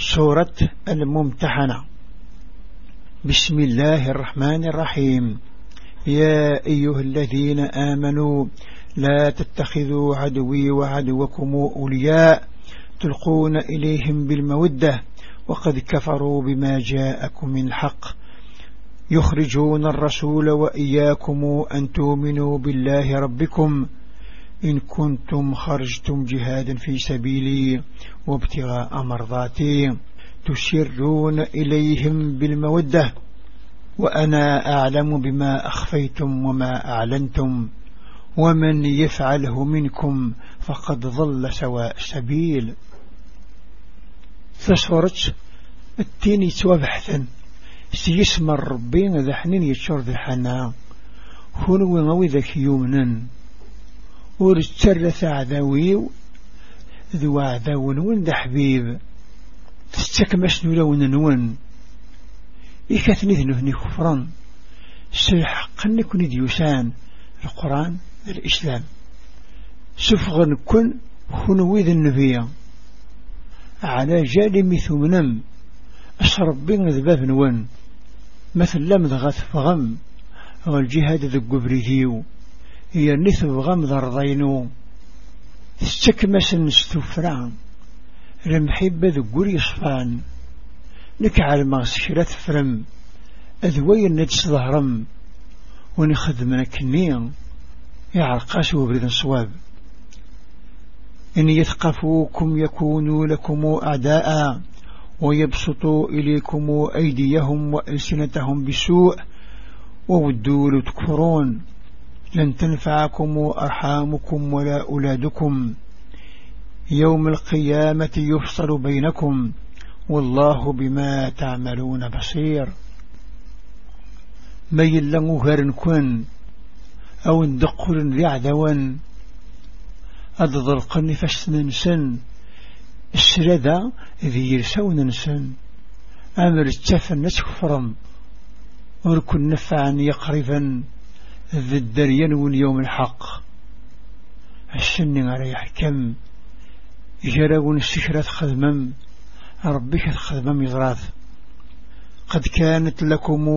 سورة الممتحنة. بسم الله الرحمن الرحيم. يا أيها الذين آمنوا لا تتخذوا عدوي وعدوكم أولياء تلقون إليهم بالمودة وقد كفروا بما جاءكم من الحق. يخرجون الرسول وإياكم أن تؤمنوا بالله ربكم إن كنتم خرجتم جهادا في سبيلي وابتغاء مرضاتي تسرون إليهم بالمودة وأنا أعلم بما أخفيتم وما أعلنتم ومن يفعله منكم فقد ظل سواء السبيل. فسورت التيني توابحثا سيسمى الربين ذا حنين يتشور ذا حنا نوي ذاك يومنا ورترث عذاويو ذو عذاون وين ذا حبيب. تستكمش نولون نون إكاثني ذنهني كفرا سيحقا نكون ديوسان القرآن الإسلام. سفغا كن خنوي ذا النبي على جالي ثمنم أشرب بين ذباب نون. مثل لم ذغث فغم. والجهاد ذا قبريهيو هي النثب غم ذا رضينو. تستكمس نستفران المحبة ذا قري صفان. نكعل ما سكرات فرم. أذوي نجس ظهرم. ونخدمنا كنيا يعرقاس وبرد صواب. إن يثقفوكم يكونوا لكم أعداء. ويبسطوا إليكم أيديهم وألسنتهم بسوء. وودوا لتكفرون. لن تنفعكم أرحامكم ولا أولادكم. يوم القيامة يفصل بينكم. والله بما تعملون بصير. ميل لنغر كن. أو اندقر ذي عدوا أضضلقني فاستنسن السردة ذي يرسون نسن. أمر التفن نتكفرم وركن نفعا يقربا ذي الدريان واليوم الحق. السن على يحكم. جراون السكرة خدمم ربك خدمم يضراث قد كانت لكم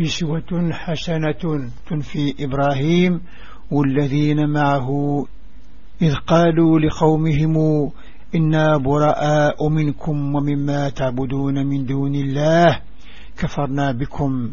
إسوة حسنة في إبراهيم والذين معه. إذ قالوا لقومهم إنا براء منكم ومما تعبدون من دون الله. كفرنا بكم.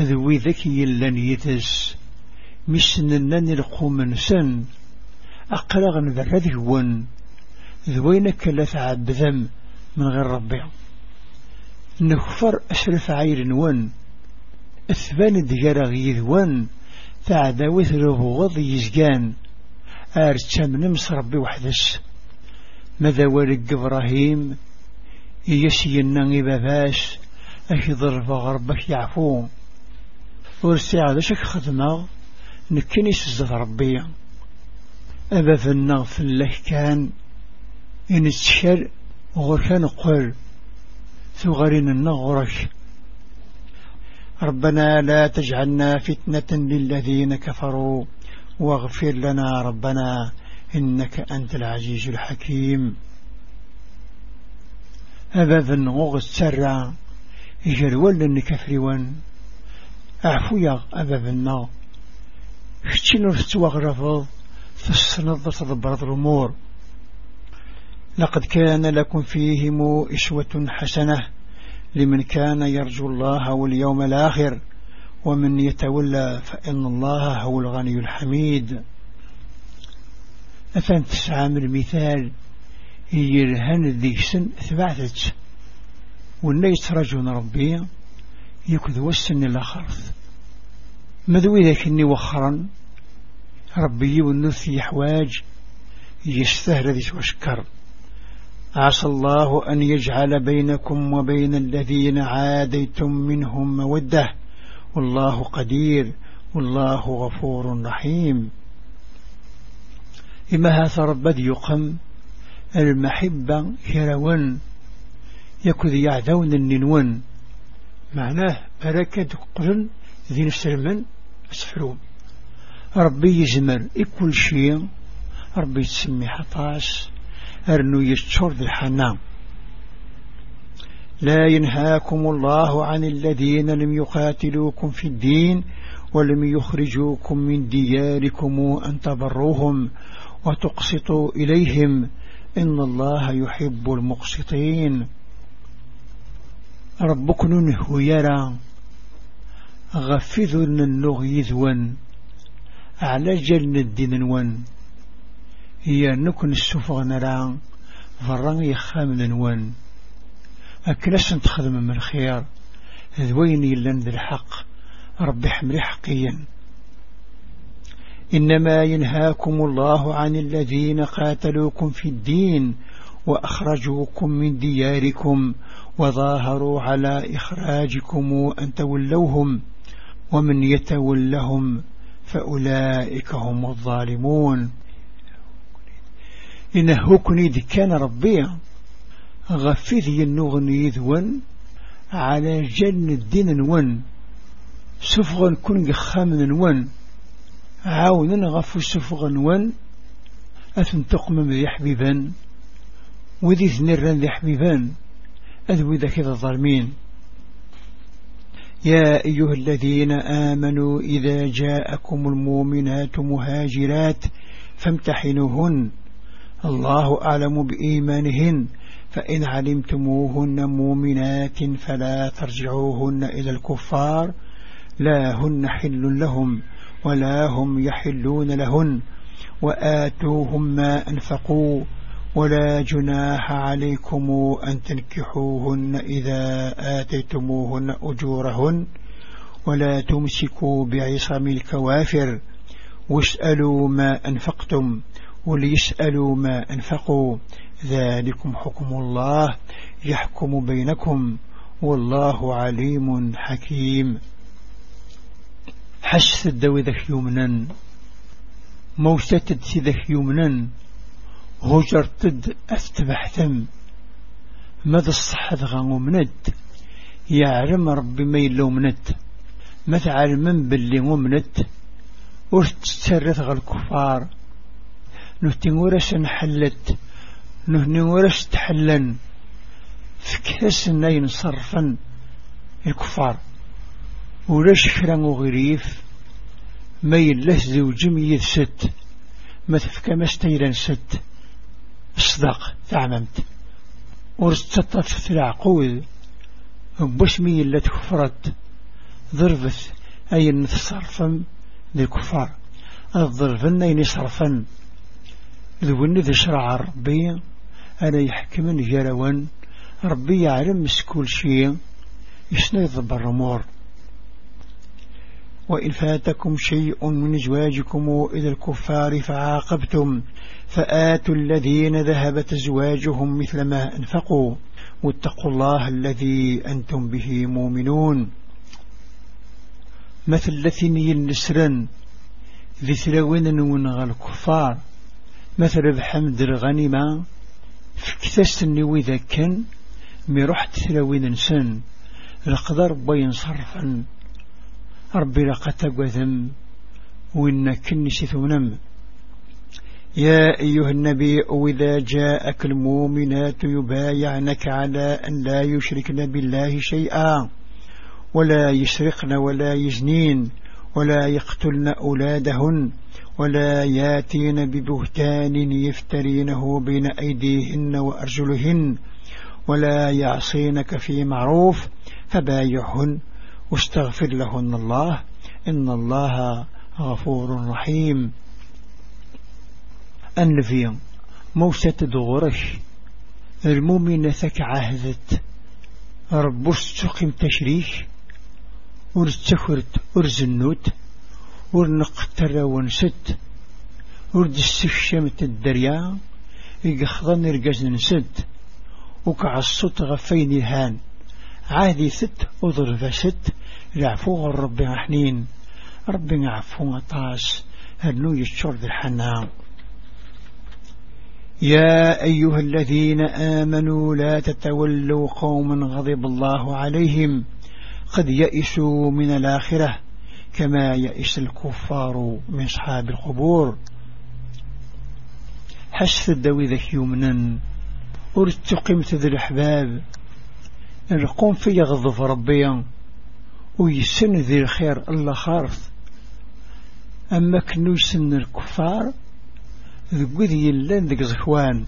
ذوي ذكي لن يتس مسننن القوم سن. أقلغ ذا ون ذوينك لا تعبذم من غير ربي نكفر أشرف عير ون أثبان دقار غيذ ون تعداوث ربوض يزقان. أرتشم نمس ربي وحدس. ماذا ولد إبراهيم؟ يسي النغي باباس؟ أكذر فغربك يعفو. ورسي شك خدمة. نكني سزد ربي. أبا في النغف الله كان إن الشر غركان قل ثغرين النغرك ربنا لا تجعلنا فتنة للذين كفروا. واغفر لنا ربنا إنك أنت العزيز الحكيم. أبا النغوغ السرع يجر ولا نكفريوان أعفو يا أبا النغ شتين رفتوغ رفض فالسنظر تضبرت الأمور. لقد كان لكم فيهم إسوة حسنة لمن كان يرجو الله واليوم الآخر ومن يتولى فإن الله هو الغني الحميد. أفن تسعى من المثال يرهن ذي سن ثبعتت وإن يترجون ربي. يكذ والسن الآخرث ماذا ذاك إني وخرا ربي والنث يحواج يستهر ذي وشكر عسى الله أن يجعل بينكم وبين الذين عاديتم منهم مودة. والله قدير والله غفور رحيم. إما هذا ربد يقم المحبة هرون يكذ يعدون الننون. معناه بركة قرن ذي نسلمن أسفلون ربي يزمر كل شيء ربي تسمي حطاس أرنو يشتر ذي الحنام لا ينهاكم الله عن الذين لم يقاتلوكم في الدين ولم يخرجوكم من دياركم أن تبروهم وتقسطوا إليهم. إن الله يحب المقسطين. ربك ننه يرى غفذ النغ يذون على جل الدين ون هي نكن السفغ نرى فرن يخام نون أكلس تخدم من خير ذوين يلن الحق ربي حمري حقيا إنما ينهاكم الله عن الذين قاتلوكم في الدين وأخرجوكم من دياركم وظاهروا على إخراجكم أن تولوهم ومن يتولهم فأولئك هم الظالمون. إنه كنيد كان ربي غفذي النغني ذون على جن الدين ون سفغا كن خامن ون عاونا غفو سفغا ون أثن تقمم ذي حبيبا وذي ثنران ذي حبيبان أذوي ذاك الظالمين. يا أيها الذين آمنوا إذا جاءكم المؤمنات مهاجرات فامتحنوهن. الله أعلم بإيمانهن فإن علمتموهن مؤمنات فلا ترجعوهن إلى الكفار. لا هن حل لهم ولا هم يحلون لهن. وآتوهم ما أنفقوا ولا جناح عليكم أن تنكحوهن إذا آتيتموهن أجورهن ولا تمسكوا بعصم الكوافر واسألوا ما أنفقتم وليسألوا ما أنفقوا ذلكم حكم الله يحكم بينكم والله عليم حكيم. حس الدوي ذك يمنا موتتد ذك يمنا هجرتد أفتبحتم ماذا الصحة غانو مند يعلم ربي ما يلو مند ما تعلم باللي ممند وتتسرث غا الكفار؟ نهتي ورس نحلت نهني ورس تحلن؟ فكاس نين صرفا الكفار. ولاش كرا وغريف؟ ما يله زوج مية ست ما تفكى ما ست. الصداق تعممت. ورستطف في العقود بوش مي اللي تكفرت. ضربت أي نتصرفا للكفار. الضربن أي نصرفا ذو ذي شرع ربي. أنا يحكمن جروان ربي يعلم كل شيء. يسند بالرمور وإن فاتكم شيء من أزواجكم إلى الكفار فعاقبتم فآتوا الذين ذهبت أزواجهم مثل ما أنفقوا واتقوا الله الذي أنتم به مؤمنون. مثل الذين ينسرن ذي ثلوين ونغى الكفار. مثل بحمد الغنيمة فكتستني وإذا كان مرحت ثلوين نسن. القدر بين صرفا ربي لقد تقوثم وإن كنسي ثونم يا أيها النبي وإذا جاءك المؤمنات يبايعنك على أن لا يشركن بالله شيئا ولا يسرقن ولا يزنين ولا يقتلن أولادهن ولا ياتين ببهتان يفترينه بين أيديهن وأرجلهن ولا يعصينك في معروف فبايعهن. واستغفر لهن الله. إن الله غفور رحيم. النبي موسى تدغرش المؤمنة ثك عهدت ربوش تقيم تشريش. ورتكرت ورزنوت. ورنقتر ونست. ورد السفشمت الدريا. يقخضن رقز نسد وكعصت غفين هان عادي ست وضرب ست العفو ربي حنين ربي عفو طاس هنو يشور ذي الحنان يا أيها الذين آمنوا لا تتولوا قوما غضب الله عليهم. قد يئسوا من الآخرة كما يئس الكفار من أصحاب القبور. حس الدوي ذك يمنا قمت ذي الأحباب. نقوم في يغضب ربيا ويسن ذي الخير الله خارف. أما كنو سن الكفار ذي يلان ذك زخوان.